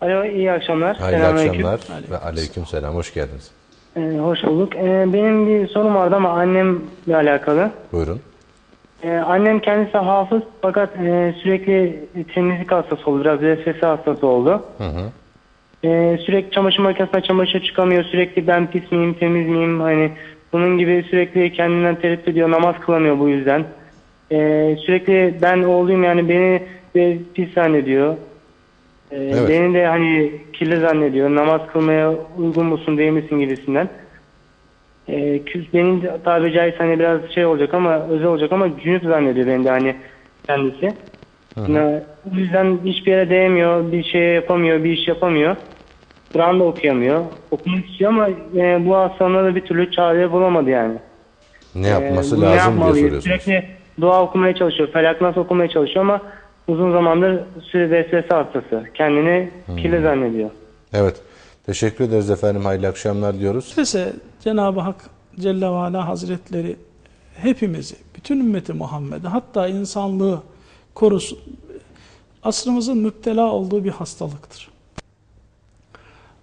Alo iyi akşamlar. Hayırlı Selamünaleyküm. akşamlar ve aleyküm selam. Hoş geldiniz. Ee, hoş bulduk. Ee, benim bir sorum vardı ama annemle alakalı. Buyurun. Ee, annem kendisi hafız fakat e, sürekli temizlik hastası oldu. Biraz vesvese hastası oldu. Hı hı. Ee, sürekli çamaşır makinesine çamaşır çıkamıyor. Sürekli ben pis miyim, temiz miyim? Hani bunun gibi sürekli kendinden tereddüt ediyor. Namaz kılamıyor bu yüzden. Ee, sürekli ben oğluyum yani beni de pis zannediyor. Ee, Evet. Beni de hani kirli zannediyor. Namaz kılmaya uygun musun değil misin gibisinden. Ee, benim de tabiri caizse hani biraz şey olacak ama özel olacak ama cünüp zannediyor beni de hani kendisi. Yani o yüzden hiçbir yere değmiyor, bir şey yapamıyor, bir iş yapamıyor. Kur'an da okuyamıyor. Okumak istiyor ama e, bu hastalığına da bir türlü çare bulamadı yani. Ne Ee, yapması ne lazım diye yapmalıyız? soruyorsunuz. Sürekli dua okumaya çalışıyor, felak nas okumaya çalışıyor ama uzun zamandır sürekli vesvese hastası. Kendini kirli zannediyor. Evet. Teşekkür ederiz efendim. Hayırlı akşamlar diyoruz. Vesvese Cenab-ı Hak Celle ve Ala Hazretleri hepimizi, bütün ümmeti Muhammed'i hatta insanlığı korusun. Asrımızın müptela olduğu bir hastalıktır.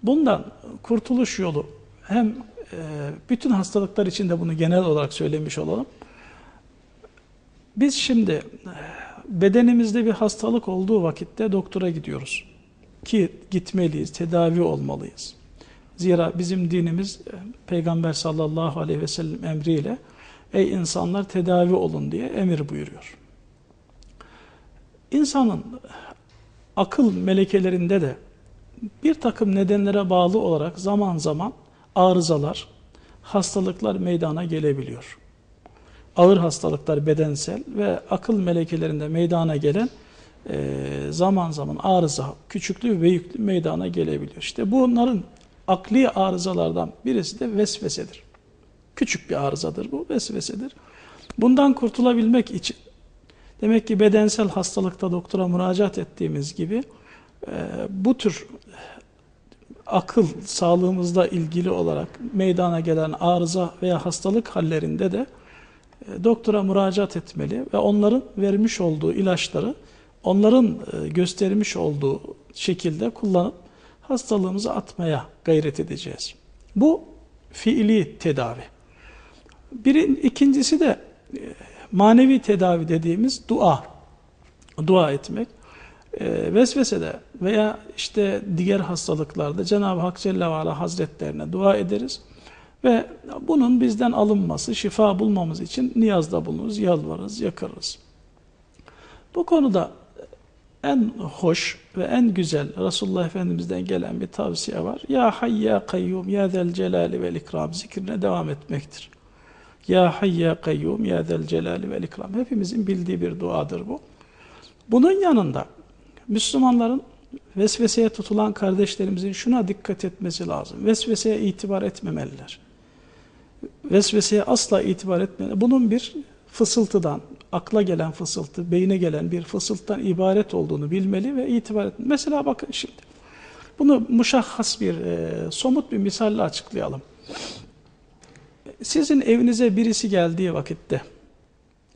Bundan kurtuluş yolu hem e, bütün hastalıklar için de bunu genel olarak söylemiş olalım. Biz şimdi e, bedenimizde bir hastalık olduğu vakitte doktora gidiyoruz. Ki gitmeliyiz, tedavi olmalıyız. Zira bizim dinimiz e, Peygamber sallallahu aleyhi ve sellem emriyle ey insanlar tedavi olun diye emir buyuruyor. İnsanın akıl melekelerinde de bir takım nedenlere bağlı olarak zaman zaman arızalar, hastalıklar meydana gelebiliyor. Ağır hastalıklar bedensel ve akıl melekelerinde meydana gelen e, zaman zaman arıza, küçüklü ve büyüklü meydana gelebiliyor. İşte bunların akli arızalardan birisi de vesvesedir. Küçük bir arızadır bu, vesvesedir. Bundan kurtulabilmek için demek ki bedensel hastalıkta doktora müracaat ettiğimiz gibi e, bu tür akıl sağlığımızla ilgili olarak meydana gelen arıza veya hastalık hallerinde de doktora müracaat etmeli ve onların vermiş olduğu ilaçları onların e, göstermiş olduğu şekilde kullanıp hastalığımızı atmaya gayret edeceğiz. Bu fiili tedavi. Birin, ikincisi de e, manevi tedavi dediğimiz dua. Dua etmek. E, vesvesede veya işte diğer hastalıklarda Cenab-ı Hak Celle ve Hazretlerine dua ederiz. Ve bunun bizden alınması, şifa bulmamız için niyazda bulunuruz, yalvarırız, yakarırız. Bu konuda en hoş ve en güzel Resulullah Efendimiz'den gelen bir tavsiye var. Ya Hayy ya Kayyum ya Zel Celali vel İkram zikrine devam etmektir. Ya Hayy ya Kayyum ya Zel Celali vel İkram. Hepimizin bildiği bir duadır bu. Bunun yanında Müslümanların vesveseye tutulan kardeşlerimizin şuna dikkat etmesi lazım. Vesveseye itibar etmemeliler. Vesveseye asla itibar etmemeliler. Bunun bir fısıltıdan, akla gelen fısıltı, beyne gelen bir fısıltıdan ibaret olduğunu bilmeli ve itibar etmeli. Mesela bakın şimdi, bunu muşahhas bir, e, somut bir misalle açıklayalım. Sizin evinize birisi geldiği vakitte,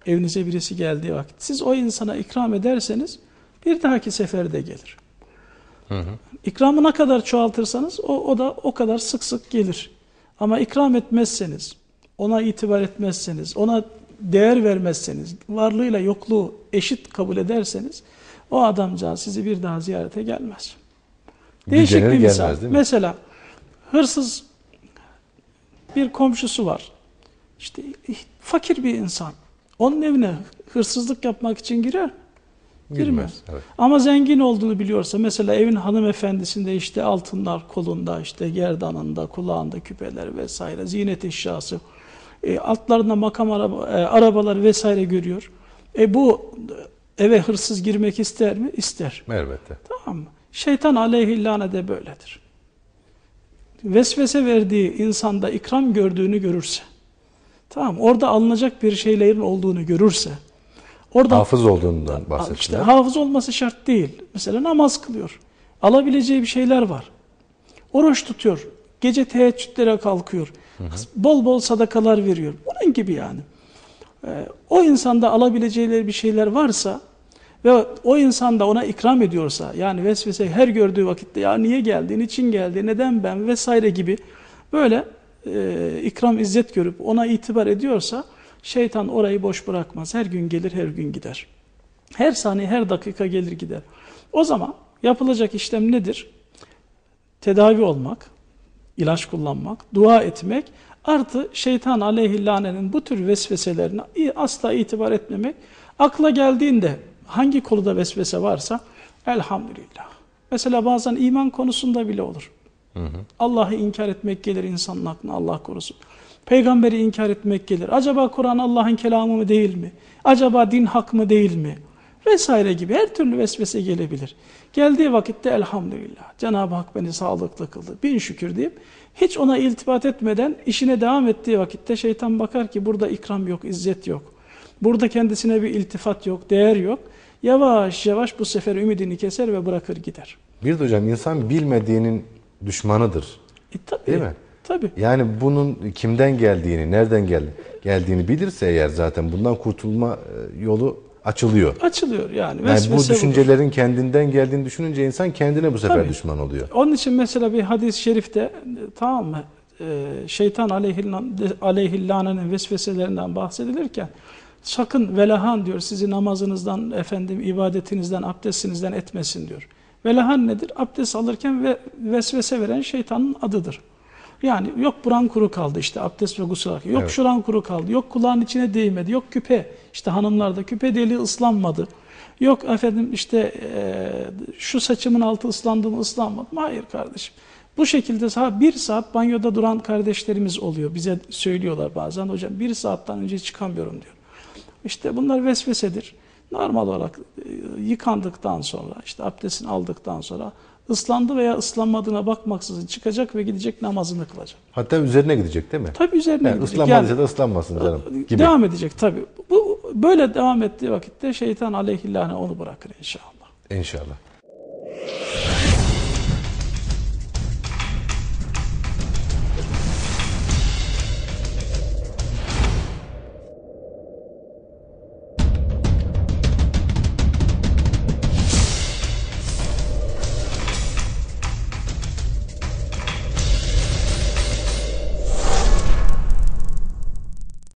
evinize birisi geldiği vakit, siz o insana ikram ederseniz, bir dahaki seferde gelir. Hı hı. İkramı ne kadar çoğaltırsanız o, o da o kadar sık sık gelir. Ama ikram etmezseniz, ona itibar etmezseniz, ona değer vermezseniz, varlığıyla yokluğu eşit kabul ederseniz o adamcağız sizi bir daha ziyarete gelmez. Değişik Gücenir bir misal. Mesela hırsız bir komşusu var. İşte fakir bir insan. Onun evine hırsızlık yapmak için girer? Girmez. Girmez, evet. Ama zengin olduğunu biliyorsa mesela evin hanımefendisinde işte altınlar kolunda, işte gerdanında, kulağında küpeler vesaire, ziynet eşyası, e, altlarında makam araba, e, arabalar vesaire görüyor. E bu eve hırsız girmek ister mi? İster. Elbette. Tamam mı? Şeytan aleyhillâne de böyledir. Vesvese verdiği insanda ikram gördüğünü görürse, tamam orada alınacak bir şeylerin olduğunu görürse, orada Hafız olduğundan işte bahsettiler. hafız olması şart değil. Mesela namaz kılıyor. Alabileceği bir şeyler var. Oruç tutuyor. Gece teheccüdlere kalkıyor. Bol bol sadakalar veriyor. Bunun gibi yani. Ee, o insanda alabileceği bir şeyler varsa ve o insan da ona ikram ediyorsa yani vesvese her gördüğü vakitte ya niye geldi, niçin geldi, neden ben vesaire gibi böyle e, ikram izzet görüp ona itibar ediyorsa şeytan orayı boş bırakmaz. Her gün gelir, her gün gider. Her saniye, her dakika gelir gider. O zaman yapılacak işlem nedir? Tedavi olmak, ilaç kullanmak, dua etmek, artı şeytan aleyhillanenin bu tür vesveselerine asla itibar etmemek, akla geldiğinde hangi konuda vesvese varsa elhamdülillah. Mesela bazen iman konusunda bile olur. Allah'ı inkar etmek gelir insanın aklına Allah korusun. Peygamberi inkar etmek gelir. Acaba Kur'an Allah'ın kelamı mı değil mi? Acaba din hak mı değil mi? Vesaire gibi her türlü vesvese gelebilir. Geldiği vakitte elhamdülillah. Cenab-ı Hak beni sağlıklı kıldı. Bin şükür deyip hiç ona iltifat etmeden işine devam ettiği vakitte şeytan bakar ki burada ikram yok, izzet yok. Burada kendisine bir iltifat yok, değer yok. Yavaş yavaş bu sefer ümidini keser ve bırakır gider. Bir de hocam insan bilmediğinin düşmanıdır. E, tabii, Değil mi? Tabii. Yani bunun kimden geldiğini, nereden gel geldiğini bilirse eğer zaten bundan kurtulma e, yolu açılıyor. Açılıyor yani. Yani bu düşüncelerin kendinden geldiğini düşününce insan kendine bu sefer Tabii. düşman oluyor. Onun için mesela bir hadis-i şerifte tamam mı? E, şeytan aleyhillanenin vesveselerinden bahsedilirken sakın velahan diyor sizi namazınızdan efendim ibadetinizden abdestinizden etmesin diyor. Velahan nedir? Abdest alırken ve vesvese veren şeytanın adıdır. Yani yok buran kuru kaldı işte abdest ve gusül. Yok Evet. şuran kuru kaldı. Yok kulağın içine değmedi. Yok küpe. işte hanımlarda küpe deliği ıslanmadı. Yok efendim işte eee, şu saçımın altı ıslandı mı ıslanmadı mı? Hayır kardeşim. Bu şekilde saat bir saat banyoda duran kardeşlerimiz oluyor. Bize söylüyorlar bazen hocam bir saatten önce çıkamıyorum diyor. İşte bunlar vesvesedir. Normal olarak e, yıkandıktan sonra işte abdestini aldıktan sonra ıslandı veya ıslanmadığına bakmaksızın çıkacak ve gidecek namazını kılacak. Hatta üzerine gidecek değil mi? Tabii üzerine Yani gidecek. ıslanmadıysa da ıslanmasın canım gibi. Devam edecek tabii. Bu böyle devam ettiği vakitte şeytan aleyhillâne onu bırakır inşallah. İnşallah.